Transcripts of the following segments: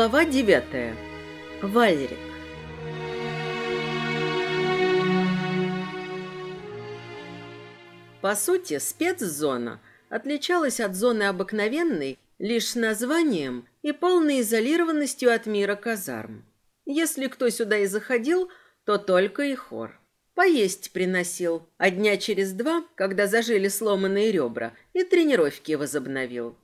Глава девятая. Валерик. По сути, спецзона отличалась от зоны обыкновенной лишь названием и полной изолированностью от мира казарм. Если кто сюда и заходил, то только и хор. Поесть приносил, а дня через два, когда зажили сломанные ребра, и тренировки возобновил.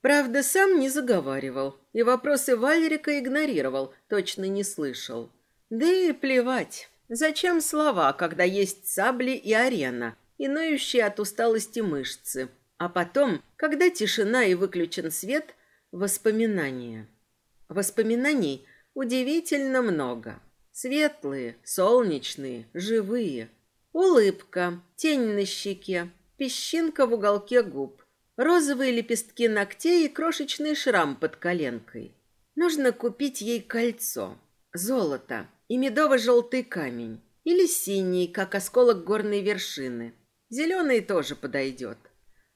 Правда, сам не заговаривал, и вопросы Валерика игнорировал, точно не слышал. Да и плевать. Зачем слова, когда есть сабли и арена, и ноющие от усталости мышцы? А потом, когда тишина и выключен свет, воспоминания. Воспоминаний удивительно много. Светлые, солнечные, живые. Улыбка, тень на щеке, песчинка в уголке губ розовые лепестки ногтей и крошечный шрам под коленкой. Нужно купить ей кольцо, золото и медово-желтый камень. Или синий, как осколок горной вершины. Зеленый тоже подойдет.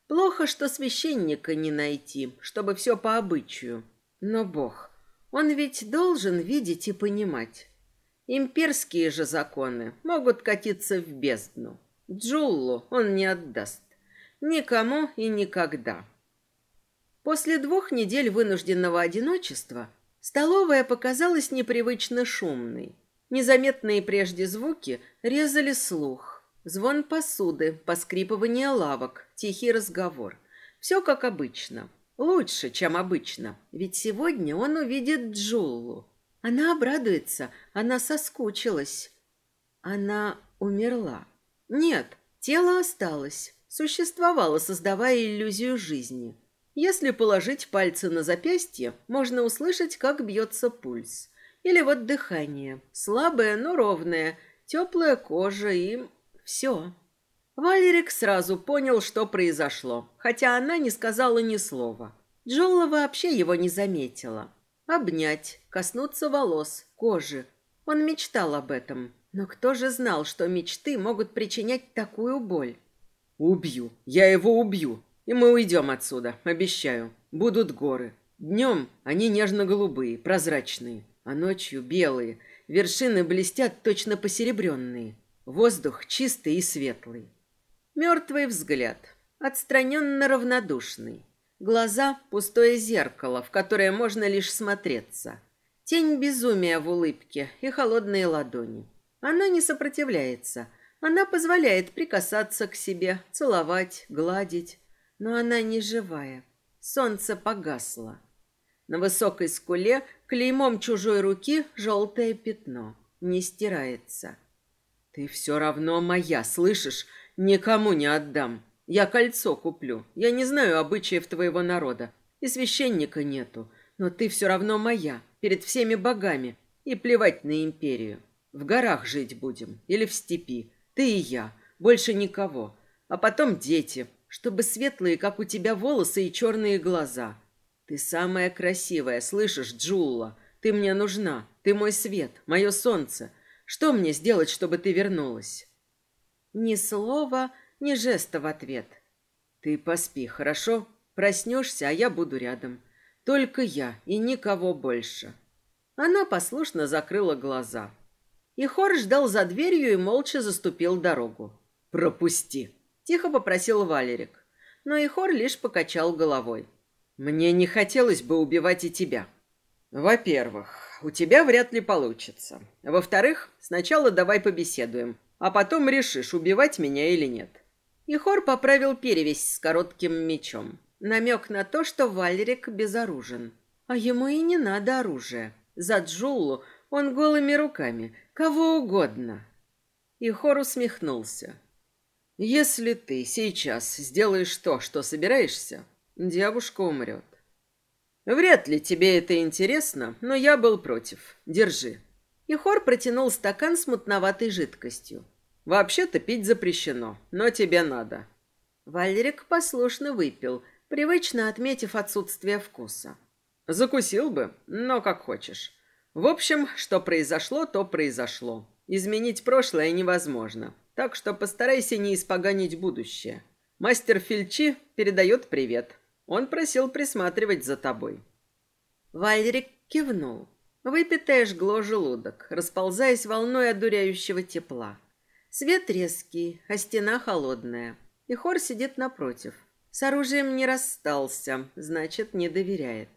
Плохо, что священника не найти, чтобы все по обычаю. Но Бог, он ведь должен видеть и понимать. Имперские же законы могут катиться в бездну. Джуллу он не отдаст. Никому и никогда. После двух недель вынужденного одиночества столовая показалась непривычно шумной. Незаметные прежде звуки резали слух. Звон посуды, поскрипывание лавок, тихий разговор. Все как обычно. Лучше, чем обычно, ведь сегодня он увидит Джуллу. Она обрадуется, она соскучилась. Она умерла. Нет, тело осталось существовало, создавая иллюзию жизни. Если положить пальцы на запястье, можно услышать, как бьется пульс. Или вот дыхание. Слабое, но ровное. Теплая кожа и... все. Валерик сразу понял, что произошло, хотя она не сказала ни слова. Джола вообще его не заметила. Обнять, коснуться волос, кожи. Он мечтал об этом. Но кто же знал, что мечты могут причинять такую боль? Убью. Я его убью. И мы уйдем отсюда, обещаю. Будут горы. Днем они нежно-голубые, прозрачные, а ночью белые. Вершины блестят точно посеребренные. Воздух чистый и светлый. Мертвый взгляд, отстраненно равнодушный. Глаза — пустое зеркало, в которое можно лишь смотреться. Тень безумия в улыбке и холодные ладони. Она не сопротивляется — она позволяет прикасаться к себе, целовать, гладить, но она не живая. Солнце погасло. На высокой скуле клеймом чужой руки желтое пятно. Не стирается. Ты все равно моя, слышишь? Никому не отдам. Я кольцо куплю. Я не знаю обычаев твоего народа. И священника нету. Но ты все равно моя, перед всеми богами. И плевать на империю. В горах жить будем или в степи. Ты и я, больше никого. А потом дети, чтобы светлые, как у тебя, волосы и черные глаза. Ты самая красивая, слышишь, Джулла? Ты мне нужна. Ты мой свет, мое солнце. Что мне сделать, чтобы ты вернулась? Ни слова, ни жеста в ответ. Ты поспи, хорошо? Проснешься, а я буду рядом. Только я и никого больше. Она послушно закрыла глаза. И хор ждал за дверью и молча заступил дорогу. «Пропусти!» – тихо попросил Валерик. Но и хор лишь покачал головой. «Мне не хотелось бы убивать и тебя. Во-первых, у тебя вряд ли получится. Во-вторых, сначала давай побеседуем, а потом решишь, убивать меня или нет». И хор поправил перевязь с коротким мечом. Намек на то, что Валерик безоружен. А ему и не надо оружия. За Джулу он голыми руками, кого угодно. И Хор усмехнулся. Если ты сейчас сделаешь то, что собираешься, девушка умрет. Вряд ли тебе это интересно, но я был против. Держи. И Хор протянул стакан с мутноватой жидкостью. Вообще-то пить запрещено, но тебе надо. Валерик послушно выпил, привычно отметив отсутствие вкуса. Закусил бы, но как хочешь. В общем, что произошло, то произошло. Изменить прошлое невозможно. Так что постарайся не испоганить будущее. Мастер Фильчи передает привет. Он просил присматривать за тобой. Вальрик Кивнул. Выпитое жгло желудок, расползаясь волной одуряющего тепла. Свет резкий, а стена холодная. И Хор сидит напротив. С оружием не расстался, значит, не доверяет.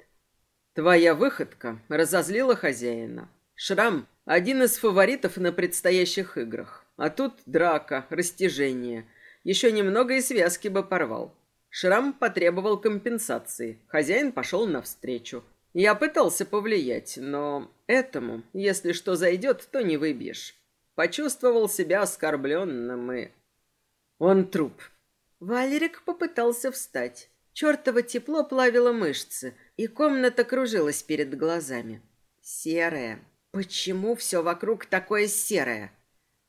Твоя выходка разозлила хозяина. Шрам – один из фаворитов на предстоящих играх. А тут драка, растяжение. Еще немного и связки бы порвал. Шрам потребовал компенсации. Хозяин пошел навстречу. Я пытался повлиять, но этому, если что зайдет, то не выбьешь. Почувствовал себя оскорбленным и... Он труп. Валерик попытался встать. Чертово тепло плавило мышцы, и комната кружилась перед глазами. Серая. Почему все вокруг такое серое?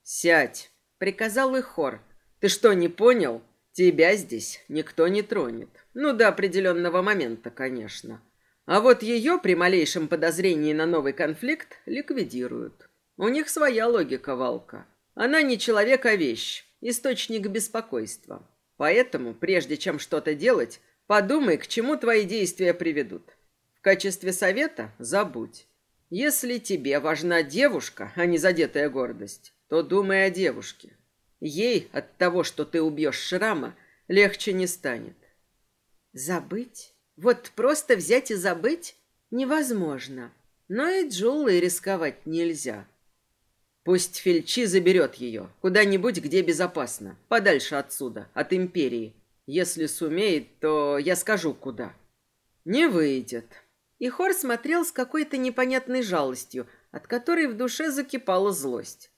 «Сядь!» — приказал и хор. «Ты что, не понял? Тебя здесь никто не тронет. Ну, до определенного момента, конечно. А вот ее при малейшем подозрении на новый конфликт ликвидируют. У них своя логика, Валка. Она не человек, а вещь, источник беспокойства. Поэтому, прежде чем что-то делать, подумай, к чему твои действия приведут. В качестве совета забудь. Если тебе важна девушка, а не задетая гордость, то думай о девушке. Ей от того, что ты убьешь Шрама, легче не станет. Забыть? Вот просто взять и забыть невозможно. Но и Джулой рисковать нельзя. Пусть Фельчи заберет ее куда-нибудь, где безопасно, подальше отсюда, от Империи. Если сумеет, то я скажу, куда. Не выйдет. И Хор смотрел с какой-то непонятной жалостью, от которой в душе закипала злость.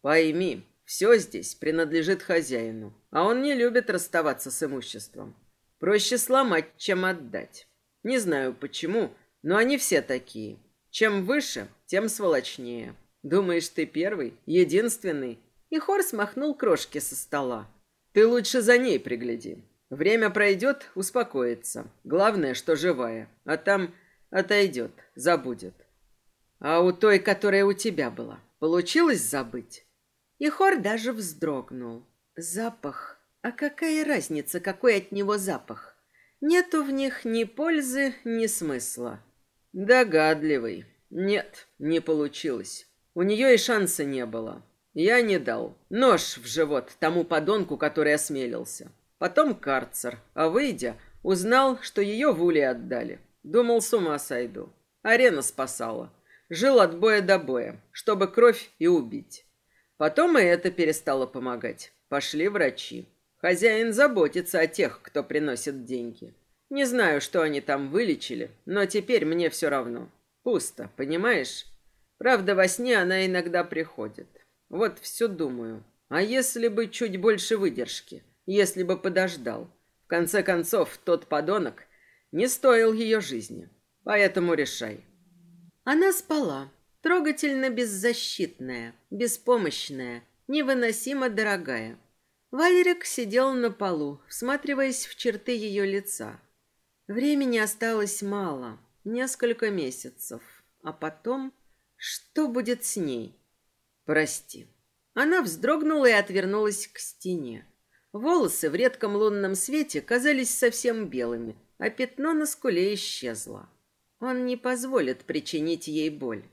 Пойми, все здесь принадлежит хозяину, а он не любит расставаться с имуществом. Проще сломать, чем отдать. Не знаю почему, но они все такие. Чем выше, тем сволочнее. Думаешь, ты первый, единственный? И Хор смахнул крошки со стола. Ты лучше за ней пригляди. Время пройдет, успокоится. Главное, что живая. А там отойдет, забудет. А у той, которая у тебя была, получилось забыть? И Хор даже вздрогнул. Запах а какая разница, какой от него запах? Нету в них ни пользы, ни смысла. Догадливый. Нет, не получилось. У нее и шанса не было. Я не дал. Нож в живот тому подонку, который осмелился. Потом карцер. А выйдя, узнал, что ее в уле отдали. Думал, с ума сойду. Арена спасала. Жил от боя до боя, чтобы кровь и убить. Потом и это перестало помогать. Пошли врачи. Хозяин заботится о тех, кто приносит деньги. Не знаю, что они там вылечили, но теперь мне все равно. Пусто, понимаешь? Правда, во сне она иногда приходит. Вот все думаю. А если бы чуть больше выдержки? Если бы подождал? В конце концов, тот подонок не стоил ее жизни. Поэтому решай. Она спала, трогательно беззащитная, беспомощная, невыносимо дорогая. Валерик сидел на полу, всматриваясь в черты ее лица. Времени осталось мало, несколько месяцев. А потом, что будет с ней? Прости. Она вздрогнула и отвернулась к стене. Волосы в редком лунном свете казались совсем белыми, а пятно на скуле исчезло. Он не позволит причинить ей боль.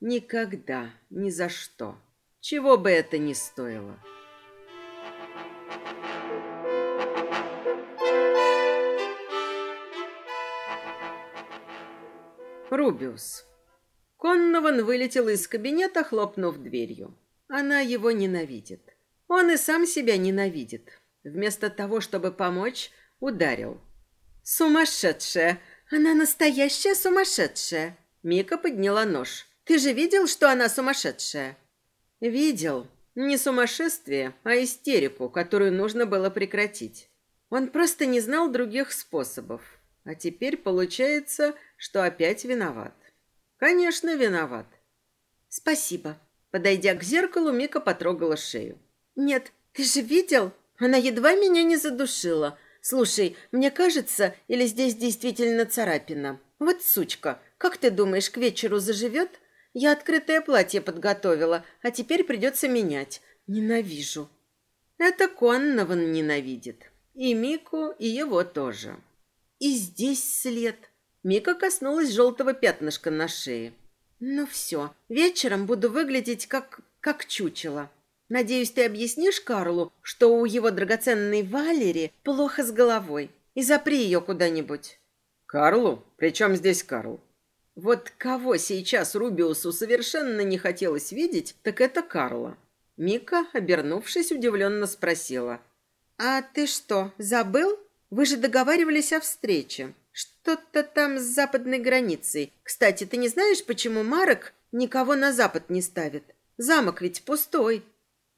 Никогда, ни за что. Чего бы это ни стоило. Рубиус. Коннован вылетел из кабинета, хлопнув дверью. Она его ненавидит. Он и сам себя ненавидит. Вместо того, чтобы помочь, ударил. «Сумасшедшая! Она настоящая сумасшедшая!» Мика подняла нож. «Ты же видел, что она сумасшедшая?» «Видел. Не сумасшествие, а истерику, которую нужно было прекратить. Он просто не знал других способов. А теперь получается, что опять виноват. Конечно, виноват. Спасибо. Подойдя к зеркалу, Мика потрогала шею. Нет, ты же видел? Она едва меня не задушила. Слушай, мне кажется, или здесь действительно царапина. Вот сучка, как ты думаешь, к вечеру заживет? Я открытое платье подготовила, а теперь придется менять. Ненавижу. Это Коннован ненавидит. И Мику, и его тоже. И здесь след. Мика коснулась желтого пятнышка на шее. «Ну все, вечером буду выглядеть как... как чучело. Надеюсь, ты объяснишь Карлу, что у его драгоценной Валери плохо с головой, и запри ее куда-нибудь». «Карлу? Причем здесь Карл?» Вот кого сейчас Рубиусу совершенно не хотелось видеть, так это Карла. Мика, обернувшись, удивленно спросила. «А ты что, забыл? Вы же договаривались о встрече. Что-то там с западной границей. Кстати, ты не знаешь, почему Марок никого на запад не ставит? Замок ведь пустой».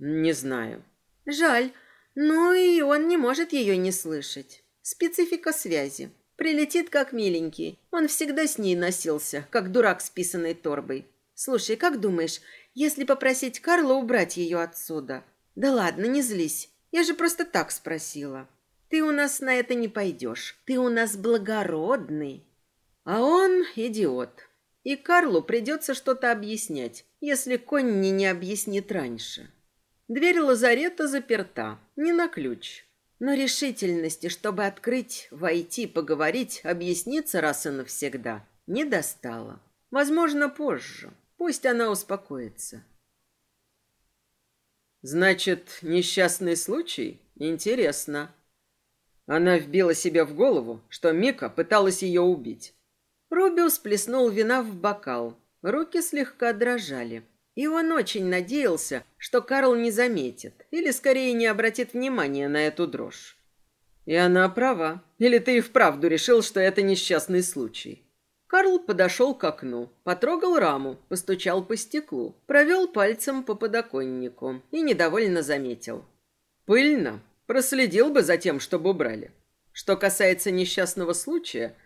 «Не знаю». «Жаль. Ну и он не может ее не слышать. Специфика связи. Прилетит как миленький. Он всегда с ней носился, как дурак с писаной торбой. Слушай, как думаешь, если попросить Карла убрать ее отсюда? Да ладно, не злись. Я же просто так спросила. Ты у нас на это не пойдешь. Ты у нас благородный. А он идиот. И Карлу придется что-то объяснять, если Конни не объяснит раньше. Дверь лазарета заперта, не на ключ. Но решительности, чтобы открыть, войти, поговорить, объясниться раз и навсегда, не достала. Возможно, позже. Пусть она успокоится. Значит, несчастный случай? Интересно. Она вбила себе в голову, что Мика пыталась ее убить. Рубиус плеснул вина в бокал. Руки слегка дрожали. И он очень надеялся, что Карл не заметит, или скорее не обратит внимания на эту дрожь. И она права. Или ты и вправду решил, что это несчастный случай? Карл подошел к окну, потрогал раму, постучал по стеклу, провел пальцем по подоконнику и недовольно заметил. «Пыльно. Проследил бы за тем, чтобы убрали. Что касается несчастного случая,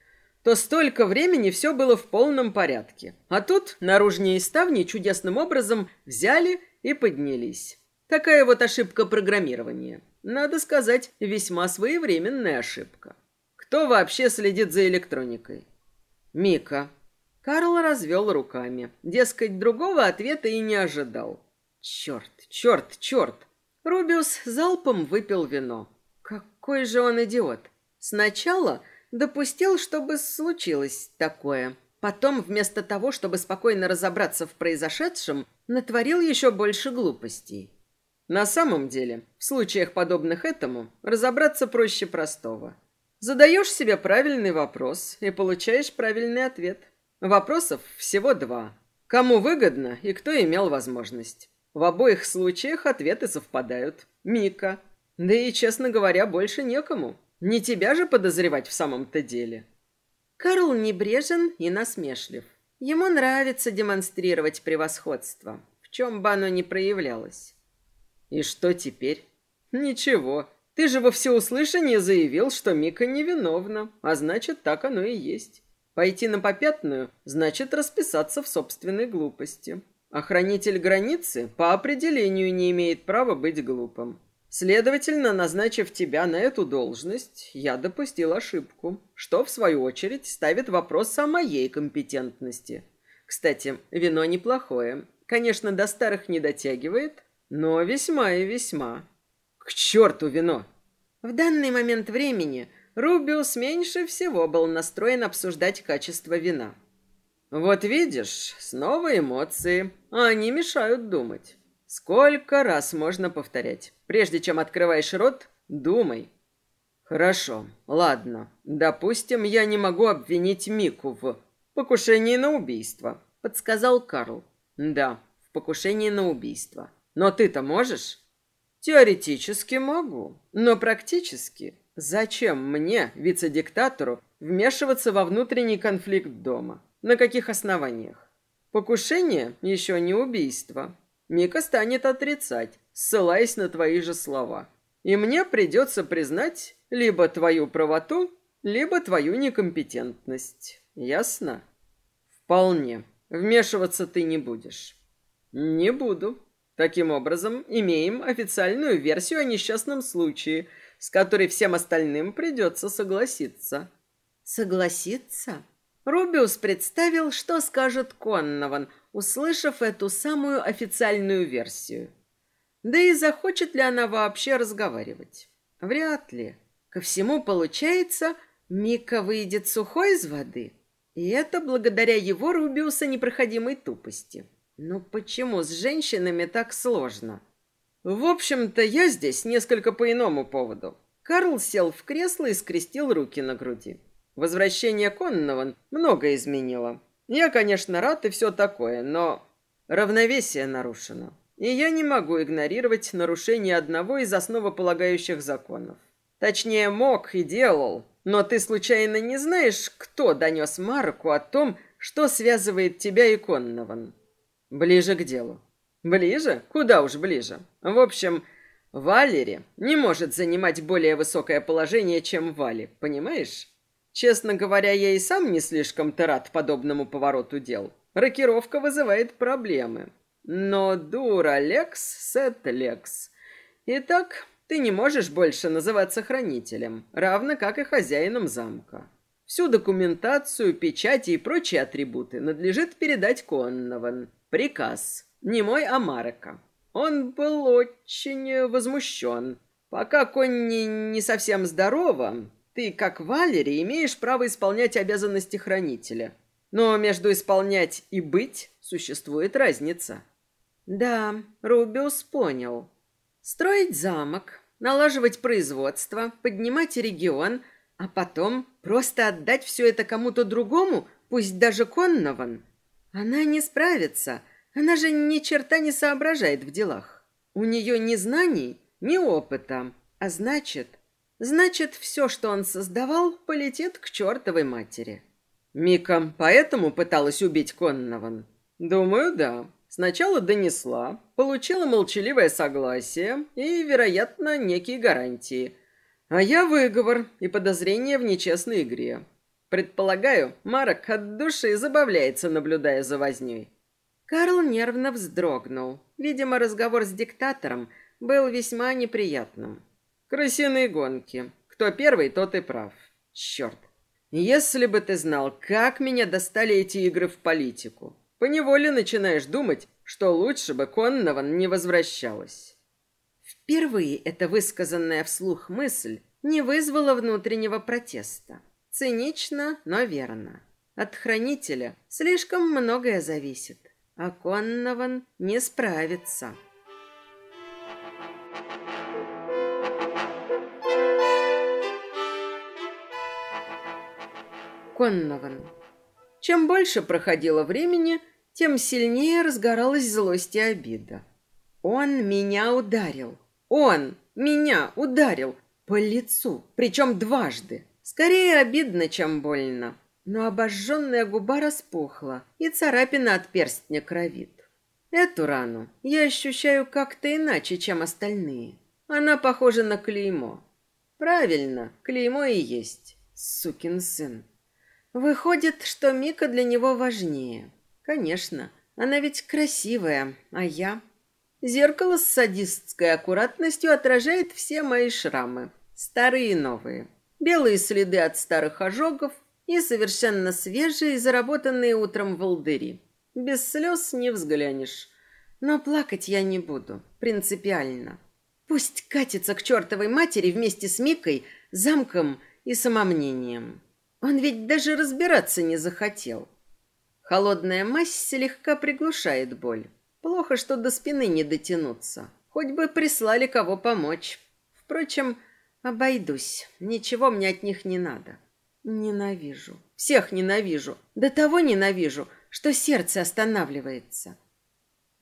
то столько времени все было в полном порядке. А тут наружные ставни чудесным образом взяли и поднялись. Такая вот ошибка программирования. Надо сказать, весьма своевременная ошибка. Кто вообще следит за электроникой? Мика. Карл развел руками. Дескать, другого ответа и не ожидал. Черт, черт, черт. Рубиус залпом выпил вино. Какой же он идиот. Сначала допустил, чтобы случилось такое. Потом, вместо того, чтобы спокойно разобраться в произошедшем, натворил еще больше глупостей. На самом деле, в случаях подобных этому, разобраться проще простого. Задаешь себе правильный вопрос и получаешь правильный ответ. Вопросов всего два. Кому выгодно и кто имел возможность. В обоих случаях ответы совпадают. Мика. Да и, честно говоря, больше некому. Не тебя же подозревать в самом-то деле. Карл небрежен и насмешлив. Ему нравится демонстрировать превосходство, в чем бы оно ни проявлялось. И что теперь? Ничего, ты же во всеуслышание заявил, что Мика невиновна, а значит, так оно и есть. Пойти на попятную значит расписаться в собственной глупости. Охранитель границы по определению не имеет права быть глупым. Следовательно, назначив тебя на эту должность, я допустил ошибку, что, в свою очередь, ставит вопрос о моей компетентности. Кстати, вино неплохое. Конечно, до старых не дотягивает, но весьма и весьма. К черту вино! В данный момент времени Рубиус меньше всего был настроен обсуждать качество вина. Вот видишь, снова эмоции, а они мешают думать. Сколько раз можно повторять? Прежде чем открываешь рот, думай. Хорошо, ладно. Допустим, я не могу обвинить Мику в покушении на убийство, подсказал Карл. Да, в покушении на убийство. Но ты-то можешь? Теоретически могу, но практически зачем мне, вице-диктатору, вмешиваться во внутренний конфликт дома? На каких основаниях? Покушение еще не убийство. Мика станет отрицать, ссылаясь на твои же слова. И мне придется признать либо твою правоту, либо твою некомпетентность. Ясно? Вполне. Вмешиваться ты не будешь. Не буду. Таким образом, имеем официальную версию о несчастном случае, с которой всем остальным придется согласиться. Согласиться? Рубиус представил, что скажет Коннован, услышав эту самую официальную версию. Да и захочет ли она вообще разговаривать? Вряд ли. Ко всему получается, Мика выйдет сухой из воды. И это благодаря его Рубиуса непроходимой тупости. Но почему с женщинами так сложно? В общем-то, я здесь несколько по иному поводу. Карл сел в кресло и скрестил руки на груди. Возвращение Коннован много изменило. Я, конечно, рад и все такое, но равновесие нарушено. И я не могу игнорировать нарушение одного из основополагающих законов. Точнее, мог и делал, но ты случайно не знаешь, кто донес Марку о том, что связывает тебя и Коннован? Ближе к делу. Ближе? Куда уж ближе. В общем, Валери не может занимать более высокое положение, чем Вали, понимаешь? Честно говоря, я и сам не слишком-то рад подобному повороту дел. Рокировка вызывает проблемы. Но дура Лекс, сет Лекс. Итак, ты не можешь больше называться хранителем, равно как и хозяином замка. Всю документацию, печати и прочие атрибуты надлежит передать Коннован. Приказ. Не мой, а Марека. Он был очень возмущен. Пока Конни не совсем здорова, ты, как Валери, имеешь право исполнять обязанности хранителя. Но между исполнять и быть существует разница. Да, Рубиус понял. Строить замок, налаживать производство, поднимать регион, а потом просто отдать все это кому-то другому, пусть даже Коннован. Она не справится. Она же ни черта не соображает в делах. У нее ни знаний, ни опыта. А значит, Значит, все, что он создавал, полетит к чертовой матери. Мика поэтому пыталась убить Коннован? Думаю, да. Сначала донесла, получила молчаливое согласие и, вероятно, некие гарантии. А я выговор и подозрение в нечестной игре. Предполагаю, Марок от души забавляется, наблюдая за возней. Карл нервно вздрогнул. Видимо, разговор с диктатором был весьма неприятным. Крысиные гонки. Кто первый, тот и прав. Черт. Если бы ты знал, как меня достали эти игры в политику. Поневоле начинаешь думать, что лучше бы Коннован не возвращалась. Впервые эта высказанная вслух мысль не вызвала внутреннего протеста. Цинично, но верно. От хранителя слишком многое зависит, а Коннован не справится. Коннован. Чем больше проходило времени, тем сильнее разгоралась злость и обида. Он меня ударил. Он меня ударил по лицу, причем дважды. Скорее обидно, чем больно. Но обожженная губа распухла, и царапина от перстня кровит. Эту рану я ощущаю как-то иначе, чем остальные. Она похожа на клеймо. Правильно, клеймо и есть. Сукин сын. Выходит, что Мика для него важнее. Конечно, она ведь красивая, а я... Зеркало с садистской аккуратностью отражает все мои шрамы, старые и новые. Белые следы от старых ожогов и совершенно свежие, заработанные утром волдыри. Без слез не взглянешь. Но плакать я не буду, принципиально. Пусть катится к чертовой матери вместе с Микой, замком и самомнением. Он ведь даже разбираться не захотел. Холодная мазь слегка приглушает боль. Плохо, что до спины не дотянуться. Хоть бы прислали кого помочь. Впрочем, обойдусь. Ничего мне от них не надо. Ненавижу. Всех ненавижу. До того ненавижу, что сердце останавливается.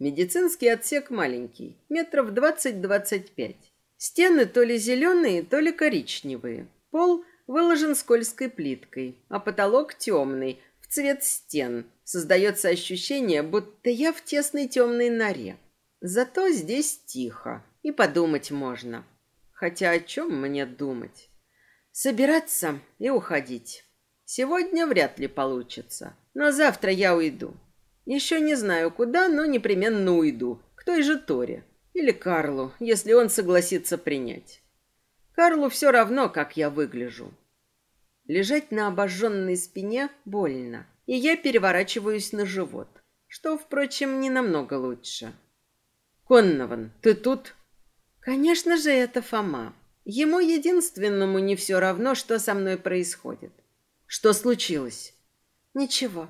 Медицинский отсек маленький, метров двадцать-двадцать пять. Стены то ли зеленые, то ли коричневые. Пол выложен скользкой плиткой, а потолок темный, в цвет стен. Создается ощущение, будто я в тесной темной норе. Зато здесь тихо, и подумать можно. Хотя о чем мне думать? Собираться и уходить. Сегодня вряд ли получится, но завтра я уйду. Еще не знаю куда, но непременно уйду, к той же Торе. Или Карлу, если он согласится принять. Карлу все равно, как я выгляжу. Лежать на обожженной спине больно, и я переворачиваюсь на живот, что, впрочем, не намного лучше. «Коннован, ты тут?» «Конечно же, это Фома. Ему единственному не все равно, что со мной происходит. Что случилось?» Ничего.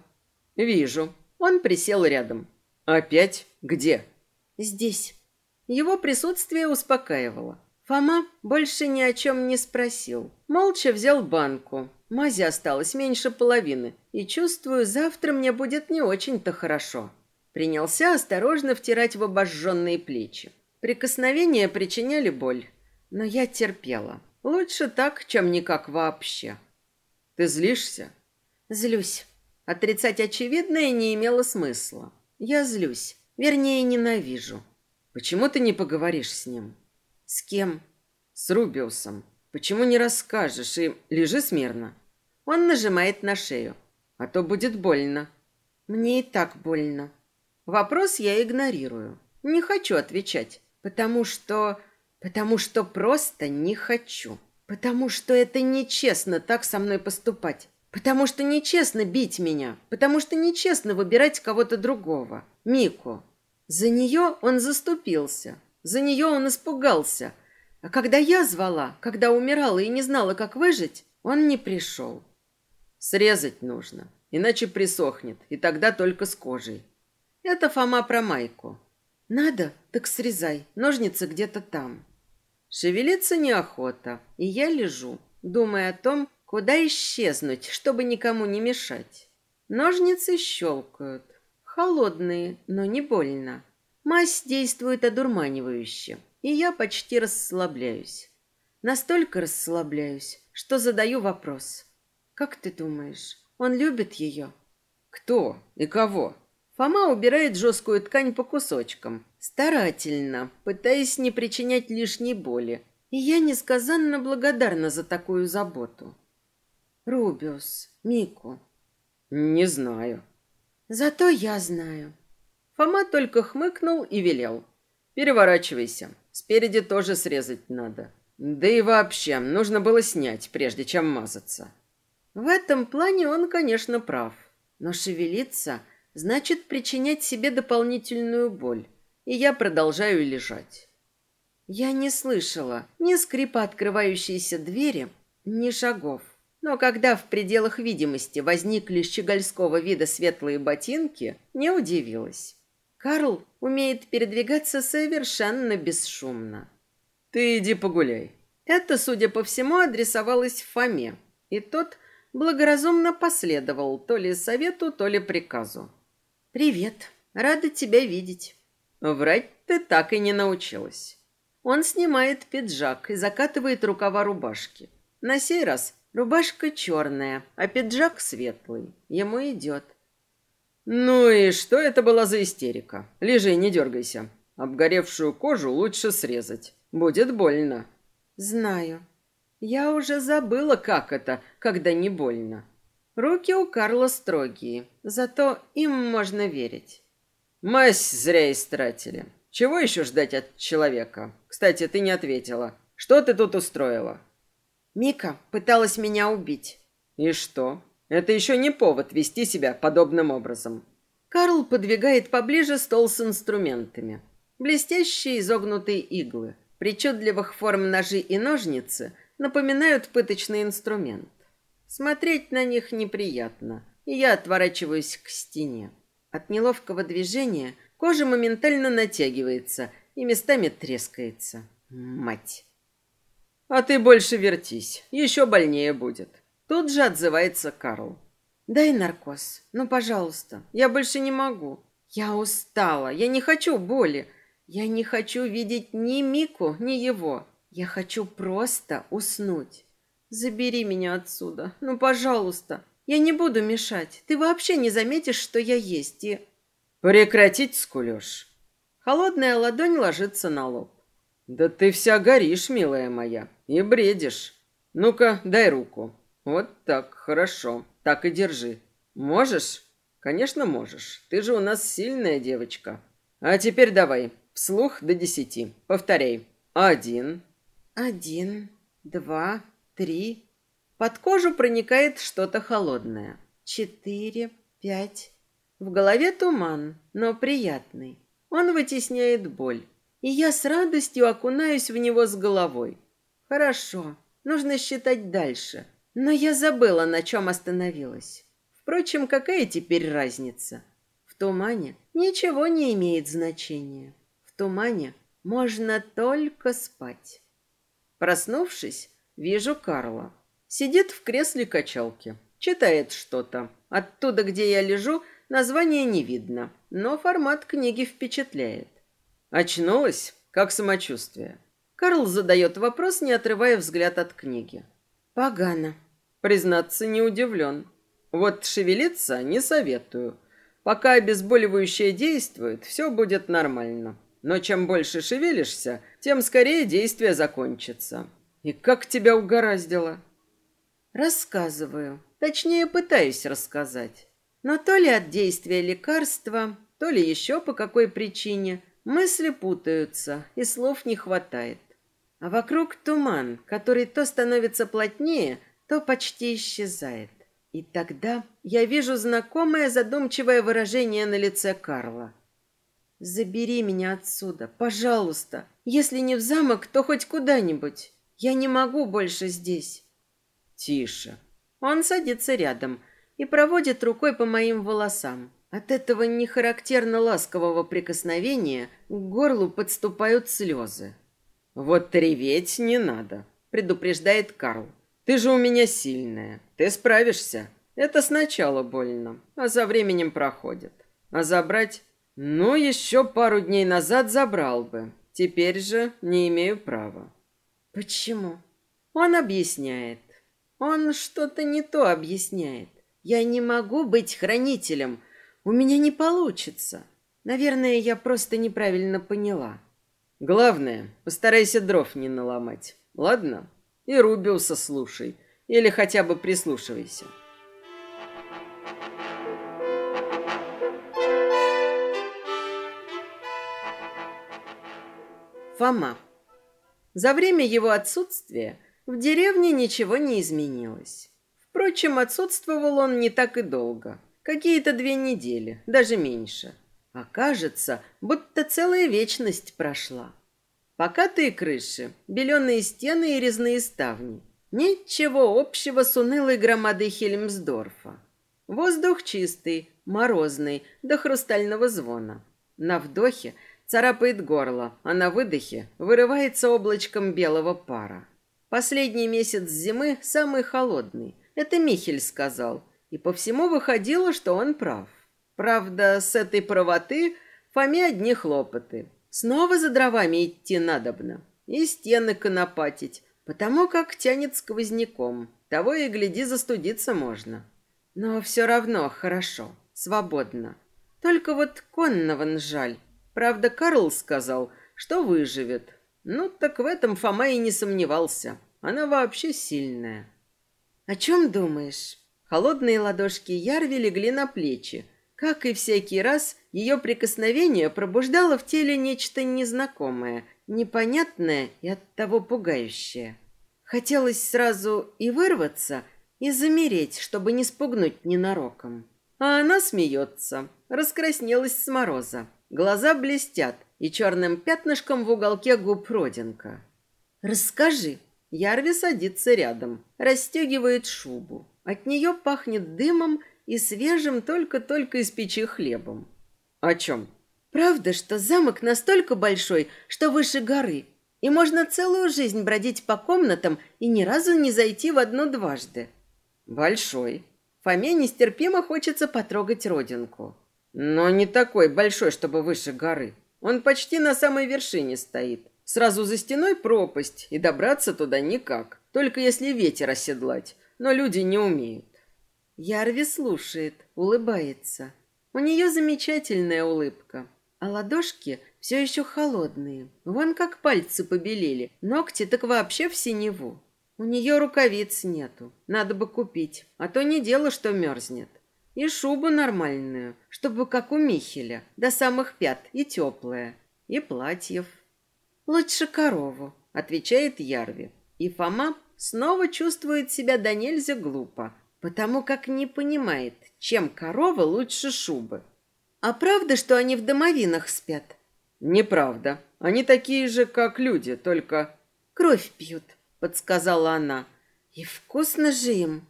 Вижу. Он присел рядом. Опять? Где? Здесь. Его присутствие успокаивало. Фома больше ни о чем не спросил. Молча взял банку. Мази осталось меньше половины, и чувствую, завтра мне будет не очень-то хорошо. Принялся осторожно втирать в обожженные плечи. Прикосновения причиняли боль, но я терпела. Лучше так, чем никак вообще. Ты злишься? Злюсь. Отрицать очевидное не имело смысла. Я злюсь. Вернее, ненавижу. Почему ты не поговоришь с ним? С кем? С Рубиусом. Почему не расскажешь и лежи смирно? Он нажимает на шею. А то будет больно. Мне и так больно. Вопрос я игнорирую. Не хочу отвечать, потому что... Потому что просто не хочу. Потому что это нечестно так со мной поступать. Потому что нечестно бить меня. Потому что нечестно выбирать кого-то другого. Мику. За нее он заступился. За нее он испугался. А когда я звала, когда умирала и не знала, как выжить, он не пришел. Срезать нужно, иначе присохнет, и тогда только с кожей. Это Фома про майку. Надо, так срезай, ножницы где-то там. Шевелиться неохота, и я лежу, думая о том, куда исчезнуть, чтобы никому не мешать. Ножницы щелкают. Холодные, но не больно. Мазь действует одурманивающе, и я почти расслабляюсь. Настолько расслабляюсь, что задаю вопрос. Как ты думаешь, он любит ее? Кто и кого? Фома убирает жесткую ткань по кусочкам, старательно, пытаясь не причинять лишней боли. И я несказанно благодарна за такую заботу. Рубиус, Мику. Не знаю. Зато я знаю. Фома только хмыкнул и велел. Переворачивайся. Спереди тоже срезать надо. Да и вообще, нужно было снять, прежде чем мазаться. В этом плане он, конечно, прав. Но шевелиться значит причинять себе дополнительную боль. И я продолжаю лежать. Я не слышала ни скрипа открывающейся двери, ни шагов. Но когда в пределах видимости возникли щегольского вида светлые ботинки, не удивилась. Карл умеет передвигаться совершенно бесшумно. «Ты иди погуляй». Это, судя по всему, адресовалось Фоме, и тот благоразумно последовал то ли совету, то ли приказу. «Привет. Рада тебя видеть». Врать ты так и не научилась. Он снимает пиджак и закатывает рукава рубашки. На сей раз рубашка черная, а пиджак светлый. Ему идет. Ну и что это была за истерика? Лежи, не дергайся. Обгоревшую кожу лучше срезать. Будет больно. Знаю. Я уже забыла, как это, когда не больно. Руки у Карла строгие, зато им можно верить. Мазь зря истратили. Чего еще ждать от человека? Кстати, ты не ответила. Что ты тут устроила? Мика пыталась меня убить. И что? Это еще не повод вести себя подобным образом. Карл подвигает поближе стол с инструментами. Блестящие изогнутые иглы, причудливых форм ножи и ножницы напоминают пыточный инструмент. Смотреть на них неприятно, и я отворачиваюсь к стене. От неловкого движения кожа моментально натягивается и местами трескается. Мать! А ты больше вертись, еще больнее будет. Тут же отзывается Карл. «Дай наркоз. Ну, пожалуйста. Я больше не могу. Я устала. Я не хочу боли. Я не хочу видеть ни Мику, ни его. Я хочу просто уснуть. Забери меня отсюда. Ну, пожалуйста. Я не буду мешать. Ты вообще не заметишь, что я есть, и...» «Прекратить скулёж». Холодная ладонь ложится на лоб. «Да ты вся горишь, милая моя, и бредишь. Ну-ка, дай руку». Вот так, хорошо. Так и держи. Можешь? Конечно, можешь. Ты же у нас сильная девочка. А теперь давай, вслух до десяти. Повторяй. Один. Один, два, три. Под кожу проникает что-то холодное. Четыре, пять. В голове туман, но приятный. Он вытесняет боль. И я с радостью окунаюсь в него с головой. Хорошо, нужно считать дальше. Но я забыла, на чем остановилась. Впрочем, какая теперь разница? В тумане ничего не имеет значения. В тумане можно только спать. Проснувшись, вижу Карла. Сидит в кресле качалки, читает что-то. Оттуда, где я лежу, название не видно, но формат книги впечатляет. Очнулась? Как самочувствие? Карл задает вопрос, не отрывая взгляд от книги. Погано. Признаться, не удивлен. Вот шевелиться не советую. Пока обезболивающее действует, все будет нормально. Но чем больше шевелишься, тем скорее действие закончится. И как тебя угораздило? Рассказываю. Точнее, пытаюсь рассказать. Но то ли от действия лекарства, то ли еще по какой причине, мысли путаются и слов не хватает. А вокруг туман, который то становится плотнее, то почти исчезает. И тогда я вижу знакомое задумчивое выражение на лице Карла. Забери меня отсюда, пожалуйста. Если не в замок, то хоть куда-нибудь. Я не могу больше здесь. Тише. Он садится рядом и проводит рукой по моим волосам. От этого нехарактерно ласкового прикосновения к горлу подступают слезы. Вот реветь не надо, предупреждает Карл. Ты же у меня сильная. Ты справишься. Это сначала больно, а за временем проходит. А забрать ну, еще пару дней назад забрал бы. Теперь же не имею права. Почему? Он объясняет. Он что-то не то объясняет. Я не могу быть хранителем. У меня не получится. Наверное, я просто неправильно поняла. Главное, постарайся дров не наломать. Ладно? И Рубиуса слушай. Или хотя бы прислушивайся. Фома. За время его отсутствия в деревне ничего не изменилось. Впрочем, отсутствовал он не так и долго. Какие-то две недели, даже меньше. А кажется, будто целая вечность прошла. Покатые крыши, беленые стены и резные ставни. Ничего общего с унылой громадой Хельмсдорфа. Воздух чистый, морозный, до хрустального звона. На вдохе – Царапает горло, а на выдохе вырывается облачком белого пара. Последний месяц зимы самый холодный. Это Михель сказал. И по всему выходило, что он прав. Правда, с этой правоты Фоме одни хлопоты. Снова за дровами идти надобно. И стены конопатить, потому как тянет сквозняком. Того и гляди, застудиться можно. Но все равно хорошо, свободно. Только вот конного жаль. Правда, Карл сказал, что выживет. Ну, так в этом Фома и не сомневался. Она вообще сильная. О чем думаешь? Холодные ладошки Ярви легли на плечи. Как и всякий раз, ее прикосновение пробуждало в теле нечто незнакомое, непонятное и оттого пугающее. Хотелось сразу и вырваться, и замереть, чтобы не спугнуть ненароком. А она смеется, раскраснелась с мороза. Глаза блестят, и черным пятнышком в уголке губ родинка. «Расскажи». Ярви садится рядом, расстегивает шубу. От нее пахнет дымом и свежим только-только из печи хлебом. «О чем?» «Правда, что замок настолько большой, что выше горы, и можно целую жизнь бродить по комнатам и ни разу не зайти в одну дважды?» «Большой». Фоме нестерпимо хочется потрогать родинку. Но не такой большой, чтобы выше горы. Он почти на самой вершине стоит. Сразу за стеной пропасть, и добраться туда никак. Только если ветер оседлать. Но люди не умеют. Ярви слушает, улыбается. У нее замечательная улыбка. А ладошки все еще холодные. Вон как пальцы побелели. Ногти так вообще в синеву. У нее рукавиц нету. Надо бы купить. А то не дело, что мерзнет. И шубу нормальную, чтобы как у Михеля, до самых пят, и теплая, и платьев. Лучше корову, отвечает Ярви. И Фома снова чувствует себя до нельзя глупо, потому как не понимает, чем корова лучше шубы. А правда, что они в домовинах спят? Неправда. Они такие же, как люди, только... Кровь пьют, подсказала она. И вкусно же им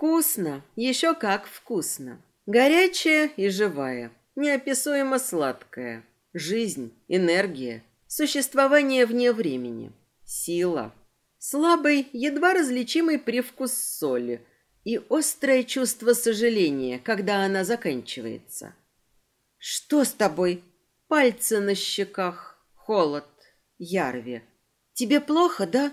Вкусно, еще как вкусно. Горячая и живая, неописуемо сладкая. Жизнь, энергия, существование вне времени, сила. Слабый, едва различимый привкус соли и острое чувство сожаления, когда она заканчивается. «Что с тобой?» Пальцы на щеках, холод, Ярви. «Тебе плохо, да?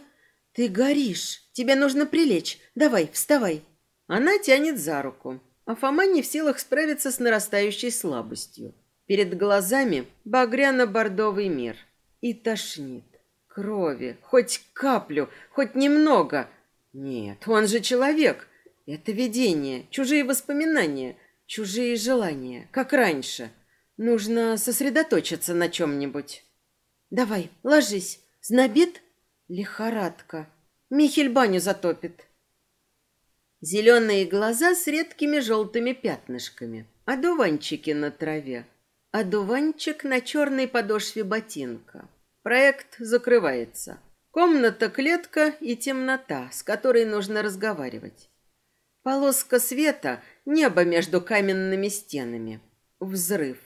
Ты горишь. Тебе нужно прилечь. Давай, вставай». Она тянет за руку, а Фома не в силах справиться с нарастающей слабостью. Перед глазами багряно-бордовый мир. И тошнит. Крови. Хоть каплю, хоть немного. Нет, он же человек. Это видение, чужие воспоминания, чужие желания, как раньше. Нужно сосредоточиться на чем-нибудь. Давай, ложись. Знобит? Лихорадка. Михель баню затопит. Зеленые глаза с редкими желтыми пятнышками. Одуванчики на траве. Одуванчик на черной подошве ботинка. Проект закрывается. Комната-клетка и темнота, с которой нужно разговаривать. Полоска света, небо между каменными стенами. Взрыв.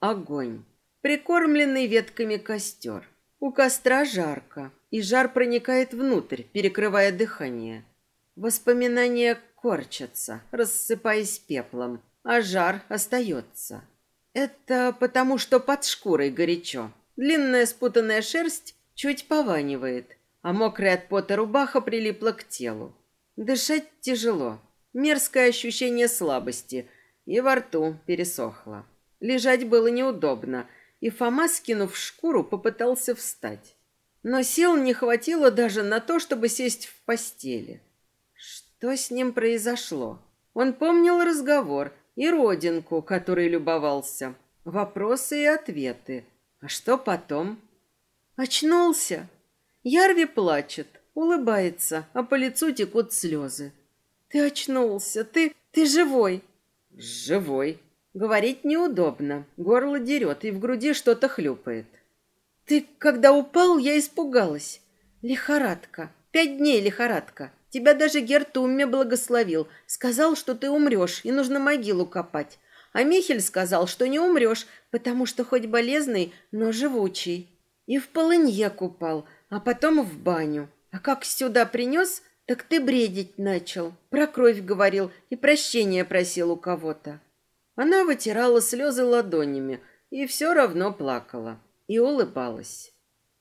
Огонь. Прикормленный ветками костер. У костра жарко, и жар проникает внутрь, перекрывая дыхание. Воспоминания корчатся, рассыпаясь пеплом, а жар остается. Это потому, что под шкурой горячо. Длинная спутанная шерсть чуть пованивает, а мокрая от пота рубаха прилипла к телу. Дышать тяжело. Мерзкое ощущение слабости, и во рту пересохло. Лежать было неудобно, и Фома, скинув шкуру, попытался встать. Но сил не хватило даже на то, чтобы сесть в постели. Что с ним произошло? Он помнил разговор и родинку, которой любовался, вопросы и ответы. А что потом? Очнулся. Ярви плачет, улыбается, а по лицу текут слезы. Ты очнулся, ты, ты живой. Живой, Говорить неудобно, горло дерет и в груди что-то хлюпает. Ты, когда упал, я испугалась. Лихорадка. Пять дней лихорадка. Тебя даже Гертумме благословил. Сказал, что ты умрешь и нужно могилу копать. А Михель сказал, что не умрешь, потому что хоть болезный, но живучий. И в полынье купал, а потом в баню. А как сюда принес, так ты бредить начал. Про кровь говорил и прощения просил у кого-то. Она вытирала слезы ладонями и все равно плакала. И улыбалась.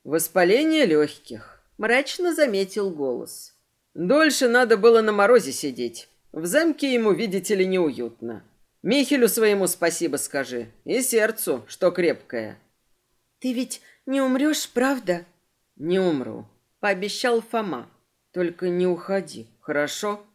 «Воспаление легких», — мрачно заметил голос. «Дольше надо было на морозе сидеть. В замке ему, видите ли, неуютно. Михелю своему спасибо скажи. И сердцу, что крепкое». «Ты ведь не умрешь, правда?» «Не умру», — пообещал Фома. «Только не уходи, хорошо?»